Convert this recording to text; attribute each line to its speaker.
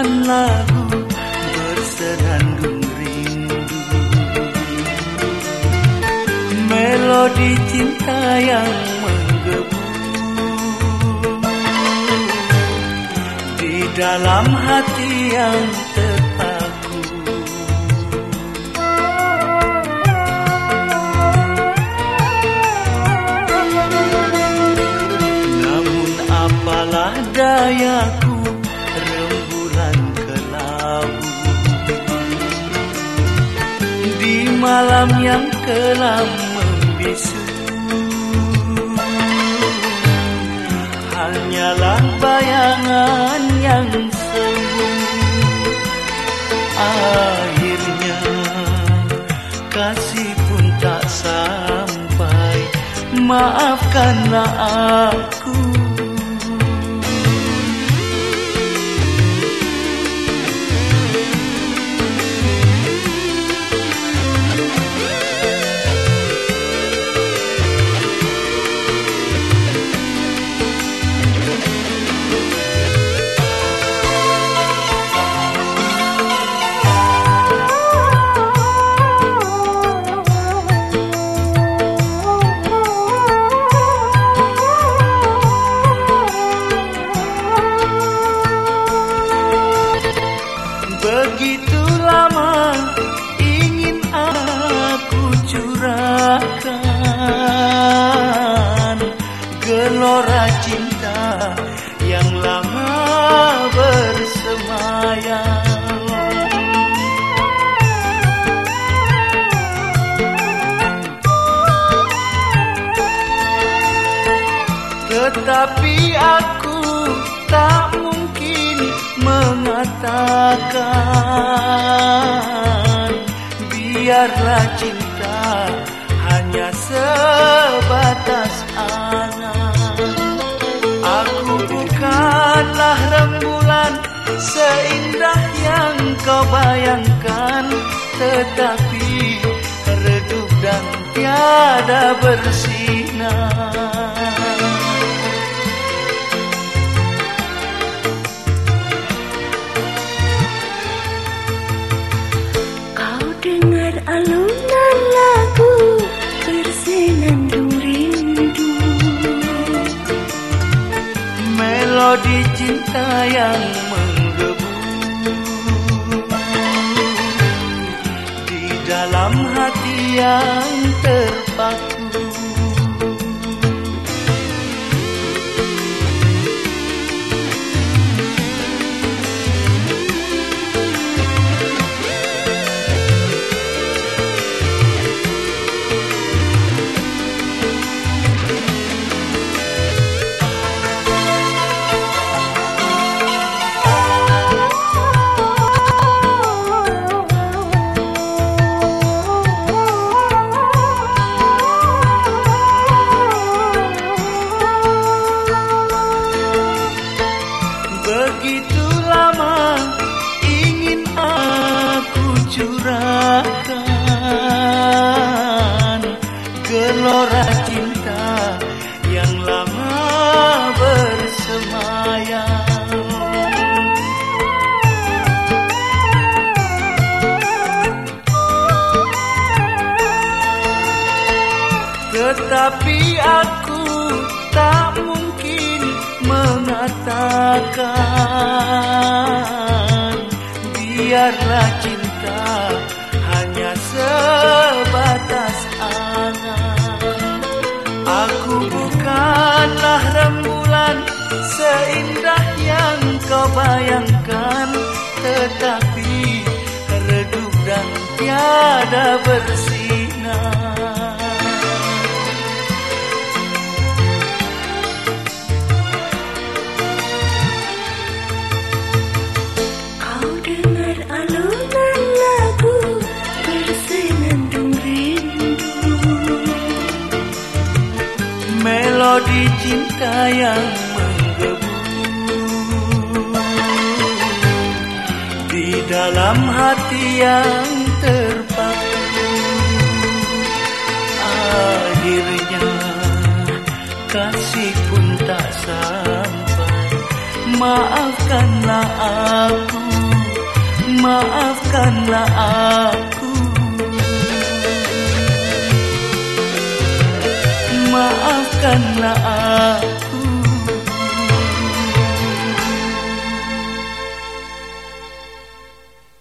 Speaker 1: bagaikan lagu berserandung rindu. Melodi cinta yang menggebu Di dalam hati yang terpaku. Namun apalah dayaku malam yang kelam membisu. Hanyalah bayangan yang semu akhirnya kasih pun tak sampai. Maafkanlah aku Tetapi aku tak mungkin mengatakan Biarlah cinta hanya sebatas angan Aku bukanlah rembulan seindah yang kau bayangkan Tetapi redup dan tiada bersinar melodi cinta yang menggebu di dalam hati yang terpaku. Tetapi aku tak mungkin mengatakan Biarlah cinta hanya sebatas angan. Aku bukanlah rembulan seindah yang kau bayangkan Tetapi redup dan tiada bersinar cinta yang menggebu di dalam hati yang terpaku. Akhirnya kasih pun tak sampai. Maafkanlah aku maafkanlah aku maafkanlah aku